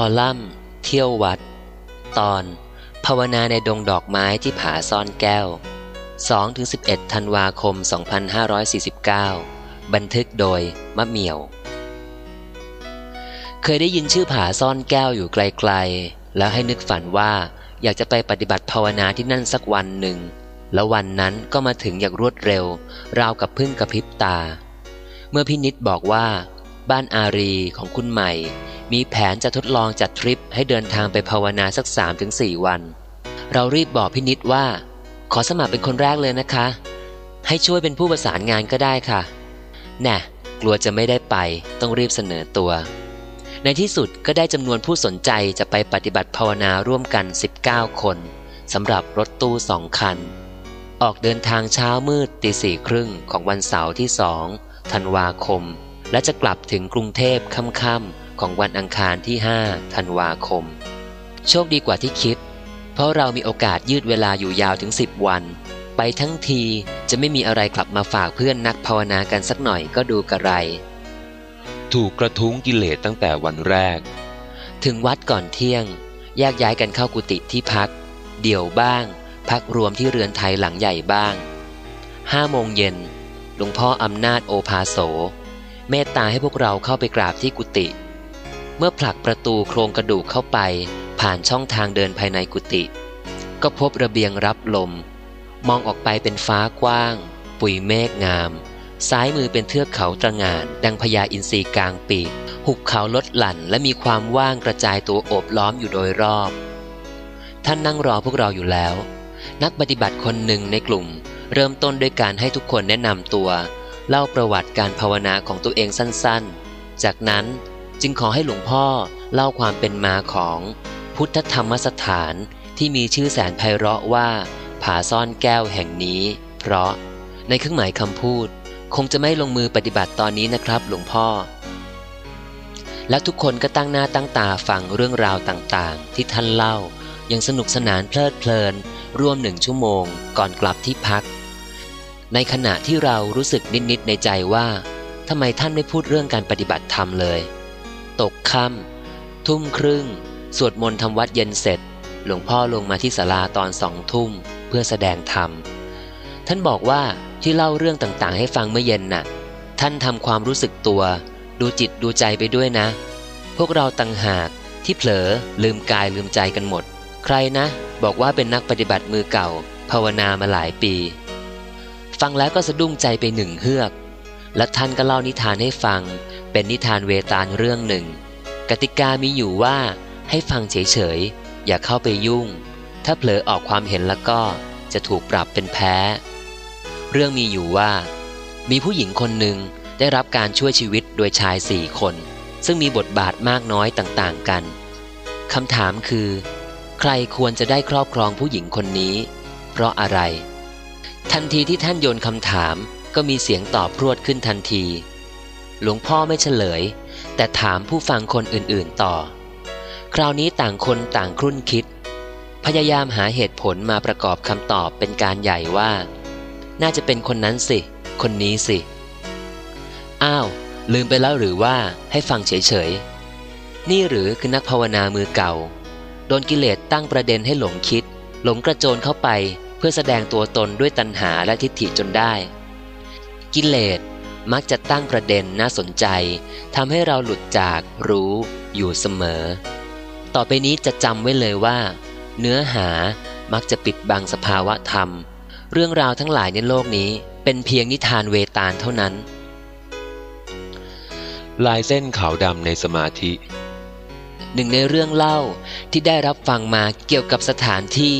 คอลัมน์ เที่ยววัด ตอน ภาวนาในดงดอกไม้ที่ผาซ่อนแก้ว 2-11 ธันวาคม 2549 บันทึกโดย มะเหมียว เคยได้ยินชื่อผาซ่อนแก้วอยู่ไกลๆ แล้วให้นึกฝันว่าอยากจะไปปฏิบัติภาวนาที่นั่นสักวันหนึ่ง แล้ววันนั้นก็มาถึงอย่างรวดเร็ว ราวกับพึ่งกระพริบตา เมื่อพี่นิดบอกว่า บ้านอารีของคุณใหม่ มีแผนจะทดลองจัดทริปให้เดินทางไปภาวนาสักสามถึงสี่วัน เรารีบบอกพี่นิดว่า ขอสมัครเป็นคนแรกเลยนะคะ ให้ช่วยเป็นผู้ประสานงานก็ได้ค่ะ แน่กลัวจะไม่ได้ไปต้องรีบเสนอตัว ในที่สุดก็ได้จำนวนผู้สนใจจะไปปฏิบัติภาวนาร่วมกัน 19 คนสำหรับรถตู้สองคัน ออกเดินทางเช้ามืดตีสี่ครึ่งของวันเสาร์ที่สองธันวาคม และจะกลับถึงกรุงเทพค่ำๆ ของวันอังคารที่ 5 ธันวาคม โชคดีกว่าที่คิด เพราะเรามีโอกาสยืดเวลาอยู่ยาวถึง 10 วัน ไปทั้งทีจะไม่มีอะไรกลับมาฝากเพื่อนนักภาวนากันสักหน่อยก็ดูกระไร ถูกกระทุ้งกิเลสตั้งแต่วันแรก ถึงวัดก่อนเที่ยงแยกย้ายกันเข้ากุฏิที่พัก เดี่ยวบ้าง พักรวมที่เรือนไทยหลังใหญ่บ้างห้าโมงเย็นหลวงพ่ออำนาจโอภาโส เมตตาให้พวกเราเข้าไปกราบที่กุฏิ เมื่อผลักประตูโครงกระดูกเข้าไป ผ่านช่องทางเดินภายในกุฏิก็พบระเบียงรับลม มองออกไปเป็นฟ้ากว้าง ปุยเมฆงาม ซ้ายมือเป็นเทือกเขาตระงาน ดังพญาอินทรีกลางปีก หุบเขาลดหลั่นและมีความว่างกระจายตัวโอบล้อมอยู่โดยรอบ ท่านนั่งรอพวกเราอยู่แล้ว นักปฏิบัติคนหนึ่งในกลุ่ม เริ่มต้นด้วยการให้ทุกคนแนะนำตัว เล่าประวัติการภาวนาของตัวเองสั้นๆ จากนั้น จึงขอให้หลวงพ่อเล่าความเป็นมาของพุทธธรรมสถานที่มีชื่อแสนไพเราะว่า ผาซ่อนแก้วแห่งนี้ เพราะ ในเครื่องหมายคำพูด คงจะไม่ลงมือปฏิบัติตอนนี้นะครับ หลวงพ่อ แล้วทุกคนก็ตั้งหน้าตั้งตาฟังเรื่องราวต่างๆ ที่ท่านเล่ายังสนุกสนานเพลิดเพลินร่วมหนึ่งชั่วโมงก่อนกลับที่พัก ในขณะที่เรารู้สึกนิด ๆ ในใจว่าทำไมท่านไม่พูดเรื่องการปฏิบัติธรรมเลย ตกค่ำทุ่มครึ่ง สวดมนต์ทำวัดเย็นเสร็จ หลวงพ่อลงมาที่ศาลาตอนสองทุ่มเพื่อแสดงธรรม ท่านบอกว่าที่เล่าเรื่องต่างๆ ให้ฟังเมื่อเย็นน่ะ ท่านทำความรู้สึกตัว ดูจิตดูใจไปด้วยนะ พวกเราต่างหากที่เผลอลืมกายลืมใจกันหมด ใครนะ บอกว่าเป็นนักปฏิบัติมือเก่า ภาวนามาหลายปี ฟังแล้วก็สะดุ้งใจไปหนึ่งเฮือก และท่านก็เล่านิทานให้ฟัง เป็นนิทานเวตาลเรื่องหนึ่ง กติกามีอยู่ว่าให้ฟังเฉยๆ อย่าเข้าไปยุ่ง ถ้าเผลอออกความเห็นแล้วก็จะถูกปรับเป็นแพ้ เรื่องมีอยู่ว่า มีผู้หญิงคนหนึ่งได้รับการช่วยชีวิตโดยชายสี่คน ซึ่งมีบทบาทมากน้อยต่างๆกันคำถามคือ ใครควรจะได้ครอบครองผู้หญิงคนนี้ เพราะอะไร ทันทีที่ท่านโยนคำถามก็มีเสียงตอบพรวดขึ้นทันที หลวงพ่อไม่เฉลย แต่ถามผู้ฟังคนอื่นๆต่อ คราวนี้ต่างคนต่างครุ่นคิด พยายามหาเหตุผลมาประกอบคำตอบเป็นการใหญ่ว่า น่าจะเป็นคนนั้นสิ คนนี้สิ อ้าว ลืมไปแล้วหรือว่าให้ฟังเฉยๆ นี่หรือคือนักภาวนามือเก่า โดนกิเลสตั้งประเด็นให้หลงคิด หลงกระโจนเข้าไปเพื่อแสดงตัวตนด้วยตัณหาและทิฏฐิจนได้ กิเลส มักจะตั้งประเด็นน่าสนใจทำให้เราหลุดจากรู้อยู่เสมอ ต่อไปนี้จะจำไว้เลยว่า เนื้อหามักจะปิดบังสภาวะธรรม เรื่องราวทั้งหลายในโลกนี้เป็นเพียงนิทานเวตาลเท่านั้น ลายเส้นขาวดำในสมาธิ หนึ่งในเรื่องเล่าที่ได้รับฟังมาเกี่ยวกับสถานที่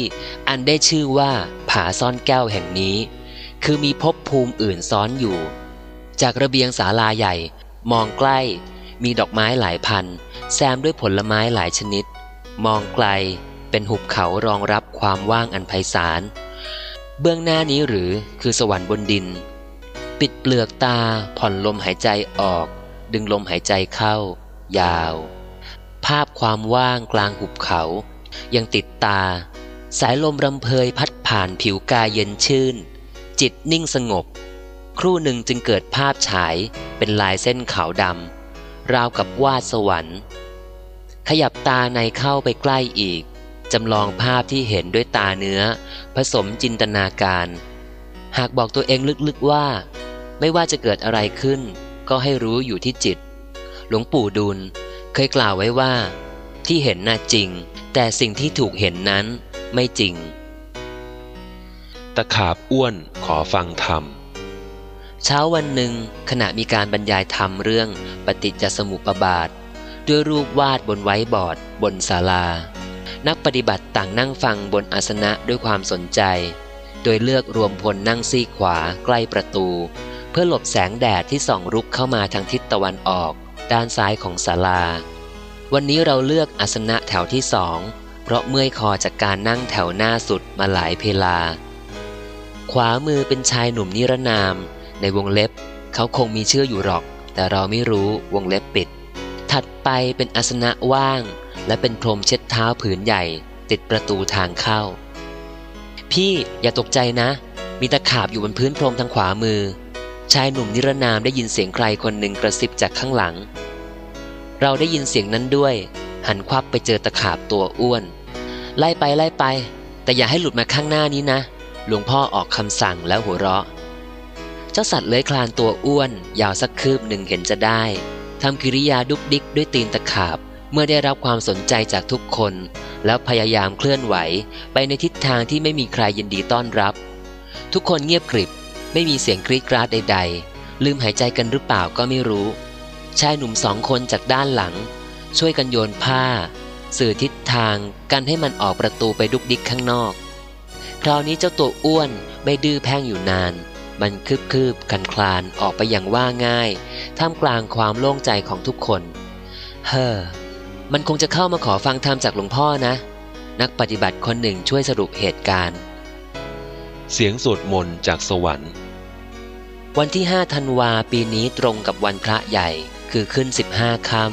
อันได้ชื่อว่าผาซ่อนแก้วแห่งนี้ คือมีภพภูมิอื่นซ้อนอยู่ จากระเบียงศาลาใหญ่ มองใกล้ มีดอกไม้หลายพัน แซมด้วยผลไม้หลายชนิด มองไกล เป็นหุบเขารองรับความว่างอันไพศาล เบื้องหน้านี้หรือคือสวรรค์บนดิน ปิดเปลือกตาผ่อนลมหายใจออก ดึงลมหายใจเข้า ยาว ภาพความว่างกลางหุบเขา ยังติดตา สายลมรำเพยพัดผ่านผิวกายเย็นชื่น จิตนิ่งสงบ ครู่หนึ่งจึงเกิดภาพฉายเป็นลายเส้นขาวดำราวกับวาดสวรรค์ ขยับตาในเข้าไปใกล้อีก จำลองภาพที่เห็นด้วยตาเนื้อ ผสมจินตนาการ หากบอกตัวเองลึกๆว่า ไม่ว่าจะเกิดอะไรขึ้น ก็ให้รู้อยู่ที่จิต หลวงปู่ดุลเคยกล่าวไว้ว่า ที่เห็นน่ะจริง แต่สิ่งที่ถูกเห็นนั้นไม่จริง ตะขาบอ้วนขอฟังธรรม เช้าวันหนึ่งขณะมีการบรรยายธรรมเรื่องปฏิจจสมุปบาท ด้วยรูปวาดบนไว้บอร์ด บนศาลา นักปฏิบัติต่างนั่งฟังบนอาสนะด้วยความสนใจ โดยเลือกรวมพลนั่งซีขวาใกล้ประตู เพื่อหลบแสงแดดที่ส่องรุกเข้ามาทางทิศตะวันออก ด้านซ้ายของศาลา วันนี้เราเลือกอาสนะแถวที่สองเพราะเมื่อยคอจากการนั่งแถวหน้าสุดมาหลายเพลา ขวามือเป็นชายหนุ่มนิรนาม ในวงเล็บ เขาคงมีชื่ออยู่หรอก แต่เราไม่รู้วงเล็บปิด ถัดไปเป็นอาสนะว่าง และเป็นพรมเช็ดเท้าผืนใหญ่ ติดประตูทางเข้า พี่อย่าตกใจนะ มีตะขาบอยู่บนพื้นพรมทางขวามือ ชายหนุ่มนิรนามได้ยินเสียงใครคนหนึ่งกระซิบจากข้างหลัง เราได้ยินเสียงนั้นด้วย หันควับไปเจอตะขาบตัวอ้วน ไล่ไปไล่ไป แต่อย่าให้หลุดมาข้างหน้านี้นะหลวงพ่อออกคำสั่งแล้วหัวเราะ เจ้าสัตว์เลื้อยคลานตัวอ้วน ยาวสักคืบหนึ่งเห็นจะได้ทำกิริยาดุกดิกด้วยตีนตะขาบ เมื่อได้รับความสนใจจากทุกคน แล้วพยายามเคลื่อนไหว ไปในทิศทางที่ไม่มีใครยินดีต้อนรับ ทุกคนเงียบกริบ ไม่มีเสียงกรีดกราดใด ๆ ลืมหายใจกันหรือเปล่าก็ไม่รู้ ชายหนุ่มสองคนจากด้านหลัง ช่วยกันโยนผ้า สื่อทิศทางกันให้มันออกประตูไปดุกดิกข้างนอก คราวนี้เจ้าตัวอ้วนไม่ดื้อแพ่งอยู่นาน มันคืบคืบคันคลานออกไปอย่างว่าง่าย ท่ามกลางความโล่งใจของทุกคน เฮ้อ มันคงจะเข้ามาขอฟังธรรมจากหลวงพ่อนะ นักปฏิบัติคนหนึ่งช่วยสรุปเหตุการณ์ เสียงสวดมนต์จากสวรรค์ วันที่5ธันวาปีนี้ตรงกับวันพระใหญ่คือขึ้น 15ค่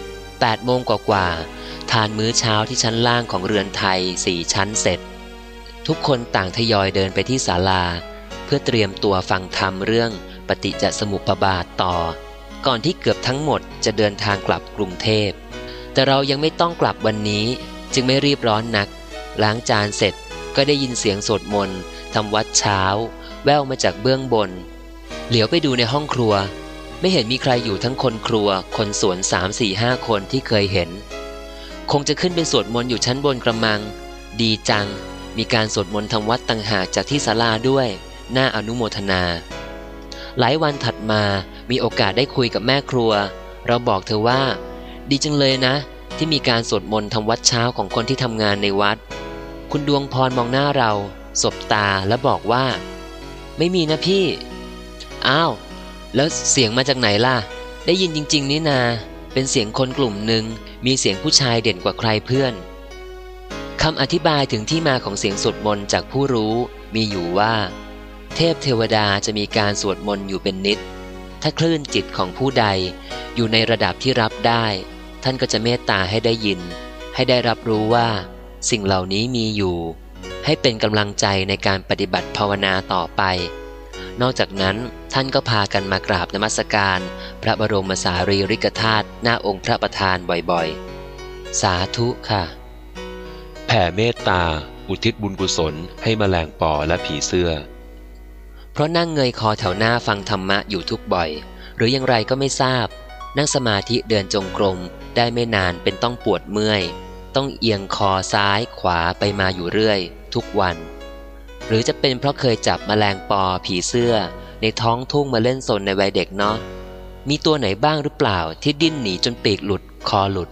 ำ8โมงกว่าๆทานมื้อเช้าที่ชั้นล่างของเรือนไทยสี่ชั้นเสร็จ ทุกคนต่างทยอยเดินไปที่ศาลาเพื่อเตรียมตัวฟังธรรมเรื่องปฏิจจสมุปบาทต่อ ก่อนที่เกือบทั้งหมดจะเดินทางกลับกรุงเทพ แต่เรายังไม่ต้องกลับวันนี้ จึงไม่รีบร้อนนัก ล้างจานเสร็จก็ได้ยินเสียงสวดมนต์ทำวัดเช้า แววมาจากเบื้องบน เหลียวไปดูในห้องครัว ไม่เห็นมีใครอยู่ทั้งคนครัว คนสวนสามสี่ห้าคนที่เคยเห็น คงจะขึ้นไปสวดมนต์อยู่ชั้นบนกระมัง ดีจัง มีการสวดมนต์ทำวัดต่างหากจากที่ศาลาด้วย น่าอนุโมทนา หลายวันถัดมามีโอกาสได้คุยกับแม่ครัว เราบอกเธอว่า ดีจังเลยนะ ที่มีการสวดมนต์ทำวัดเช้าของคนที่ทำงานในวัด คุณดวงพรมองหน้าเรา สบตาและบอกว่า ไม่มีนะพี่ อ้าว แล้วเสียงมาจากไหนล่ะ ได้ยินจริง ๆ นี่นา เป็นเสียงคนกลุ่มหนึ่งมีเสียงผู้ชายเด่นกว่าใครเพื่อนคำอธิบายถึงที่มาของเสียงสวดมนต์จากผู้รู้มีอยู่ว่า เทพเทวดาจะมีการสวดมนต์อยู่เป็นนิด ถ้าคลื่นจิตของผู้ใดอยู่ในระดับที่รับได้ ท่านก็จะเมตตาให้ได้ยิน ให้ได้รับรู้ว่า สิ่งเหล่านี้มีอยู่ ให้เป็นกำลังใจในการปฏิบัติภาวนาต่อไป นอกจากนั้นท่านก็พากันมากราบนมัสการ พระบรมสารีริกธาตุหน้าองค์พระประธานบ่อยๆ สาธุค่ะ แผ่เมตตา อุทิศบุญกุศลให้แมลงปอและผีเสื้อ เพราะนั่งเงยคอแถวหน้าฟังธรรมะอยู่ทุกบ่อย หรืออย่างไรก็ไม่ทราบ นั่งสมาธิเดินจงกรมได้ไม่นานเป็นต้องปวดเมื่อย ต้องเอียงคอซ้ายขวาไปมาอยู่เรื่อย ทุกวัน หรือจะเป็นเพราะเคยจับแมลงปอผีเสื้อ ในท้องทุ่งมาเล่นสนในวัยเด็กเนาะมีตัวไหนบ้างหรือเปล่าที่ดิ้นหนีจนปีกหลุดคอหลุด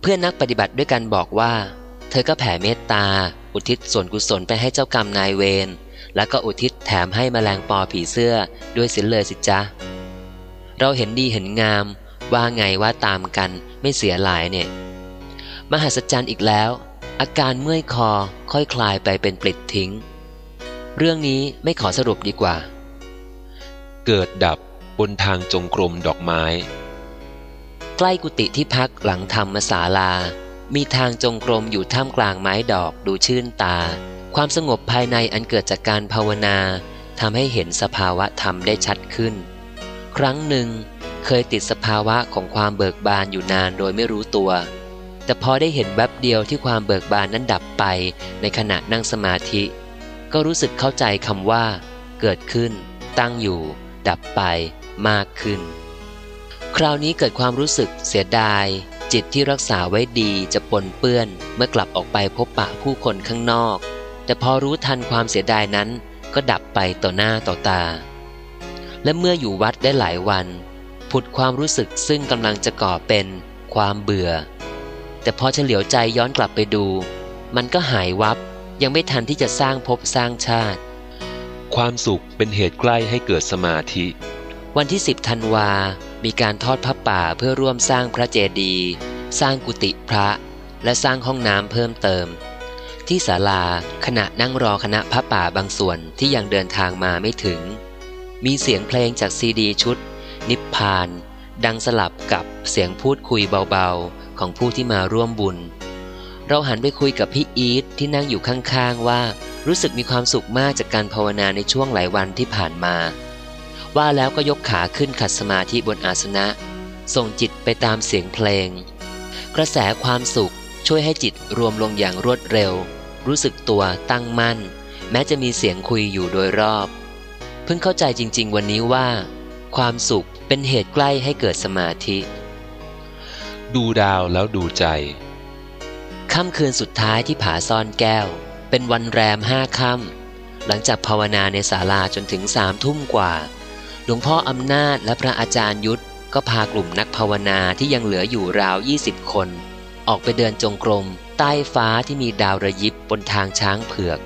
เพื่อนนักปฏิบัติด้วยกันบอกว่า เธอก็แผ่เมตตา อุทิศส่วนกุศลไปให้เจ้ากรรมนายเวร แล้วก็อุทิศแถมให้แมลงปอผีเสื้อด้วยสินเลยสิจ๊ะ เราเห็นดีเห็นงาม ว่าไงว่าตามกันไม่เสียหลายเนี่ย มหัศจรรย์อีกแล้ว อาการเมื่อยคอค่อยคลายไปเป็นปลิดทิ้ง เรื่องนี้ไม่ขอสรุปดีกว่า เกิดดับบนทางจงกรมดอกไม้ ใกล้กุฏิที่พักหลังธรรมศาลา มีทางจงกรมอยู่ท่ามกลางไม้ดอกดูชื่นตา ความสงบภายในอันเกิดจากการภาวนาทำให้เห็นสภาวะธรรมได้ชัดขึ้น ครั้งหนึ่ง เคยติดสภาวะของความเบิกบานอยู่นานโดยไม่รู้ตัว แต่พอได้เห็นแวบเดียวที่ความเบิกบานนั้นดับไปในขณะนั่งสมาธิ ก็รู้สึกเข้าใจคำว่า เกิดขึ้น ตั้งอยู่ ดับไป มากขึ้น คราวนี้เกิดความรู้สึกเสียดาย จิตที่รักษาไว้ดีจะปนเปื้อนเมื่อกลับออกไปพบปะผู้คนข้างนอก แต่พอรู้ทันความเสียดายนั้น ก็ดับไปต่อหน้าต่อตา และเมื่ออยู่วัดได้หลายวัน ผุดความรู้สึกซึ่งกำลังจะก่อเป็นความเบื่อ แต่พอเฉลียวใจย้อนกลับไปดู มันก็หายวับยังไม่ทันที่จะสร้างภพสร้างชาติ ความสุขเป็นเหตุใกล้ให้เกิดสมาธิ วันที่10ธันวา มีการทอดพระป่าเพื่อร่วมสร้างพระเจดีย์สร้างกุฏิพระ และสร้างห้องน้ำเพิ่มเติม ที่ศาลาขณะนั่งรอคณะพระป่าบางส่วนที่ยังเดินทางมาไม่ถึง มีเสียงเพลงจากซีดีชุด นิพพาน ดังสลับกับเสียงพูดคุยเบาๆ ของผู้ที่มาร่วมบุญ เราหันไปคุยกับพี่อีทที่นั่งอยู่ข้างๆว่า รู้สึกมีความสุขมากจากการภาวนาในช่วงหลายวันที่ผ่านมา ว่าแล้วก็ยกขาขึ้นขัดสมาธิบนอาสนะ ส่งจิตไปตามเสียงเพลง กระแสความสุขช่วยให้จิตรวมลงอย่างรวดเร็ว รู้สึกตัวตั้งมั่น แม้จะมีเสียงคุยอยู่โดยรอบ เพิ่งเข้าใจจริง ๆ วันนี้ว่า ความสุขเป็นเหตุใกล้ให้เกิดสมาธิ ดูดาวแล้วดูใจค่ำคืนสุดท้ายที่ผาซ่อนแก้ว เป็นวันแรมห้าค่ำหลังจากภาวนาในศาลาจนถึงสามทุ่มกว่า หลวงพ่ออำนาจและพระอาจารย์ยุทธก็พากลุ่มนักภาวนาที่ยังเหลืออยู่ราว 20 คน ออกไปเดินจงกรม ใต้ฟ้าที่มีดาวระยิบบนทางช้างเผือก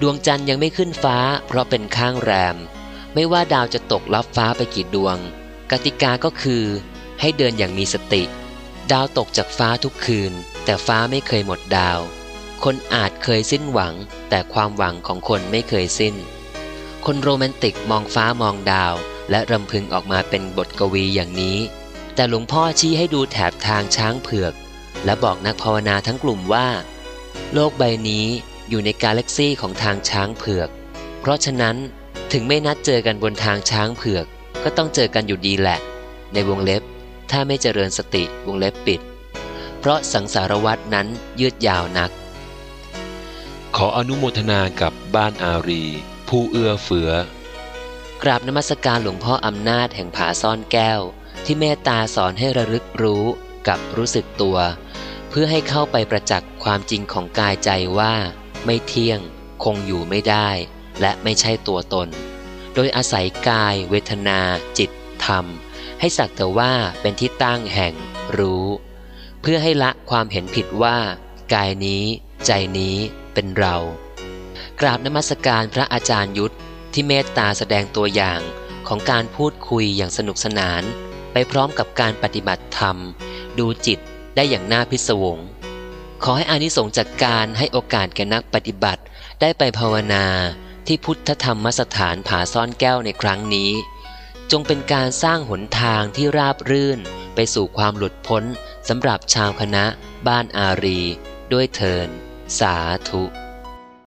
ดวงจันทร์ยังไม่ขึ้นฟ้า เพราะเป็นข้างแรม ไม่ว่าดาวจะตกลับฟ้าไปกี่ดวง กติกาก็คือ ให้เดินอย่างมีสติ ดาวตกจากฟ้าทุกคืน แต่ฟ้าไม่เคยหมดดาว คนอาจเคยสิ้นหวัง แต่ความหวังของคนไม่เคยสิ้น คนโรแมนติกมองฟ้ามองดาว และรำพึงออกมาเป็นบทกวีอย่างนี้ แต่หลวงพ่อชี้ให้ดูแถบทางช้างเผือก และบอกนักภาวนาทั้งกลุ่มว่า โลกใบนี้อยู่ในกาแล็กซีของทางช้างเผือก เพราะฉะนั้นถึงไม่นัดเจอกันบนทางช้างเผือก ก็ต้องเจอกันอยู่ดีแหละ ในวงเล็บ ถ้าไม่เจริญสติวงเล็บปิด เพราะสังสารวัตนั้นยืดยาวนัก ขออนุโมทนากับบ้านอารี ผู้เอื้อเฟือกราบนมัสการหลวงพ่ออำนาจแห่งผาซ่อนแก้ว ที่เมตตาสอนให้ระลึกรู้กับรู้สึกตัว เพื่อให้เข้าไปประจักษ์ความจริงของกายใจว่า ไม่เที่ยง คงอยู่ไม่ได้ และไม่ใช่ตัวตน โดยอาศัยกาย เวทนา จิต ธรรม ให้สักแต่ว่าเป็นที่ตั้งแห่งรู้ เพื่อให้ละความเห็นผิดว่า กายนี้ ใจนี้เป็นเรา กราบนมัสการพระอาจารย์ยุทธที่เมตตาแสดงตัวอย่างของการพูดคุยอย่างสนุกสนาน ไปพร้อมกับการปฏิบัติธรรม ดูจิตได้อย่างน่าพิศวง ขอให้อานิสงส์จากการให้โอกาสแก่นักปฏิบัติ ได้ไปภาวนาที่พุทธธรรมสถานผาซ่อนแก้วในครั้งนี้ จงเป็นการสร้างหนทางที่ราบรื่นไปสู่ความหลุดพ้นสำหรับชาวคณะบ้านอารี ด้วยเทิน สาธุ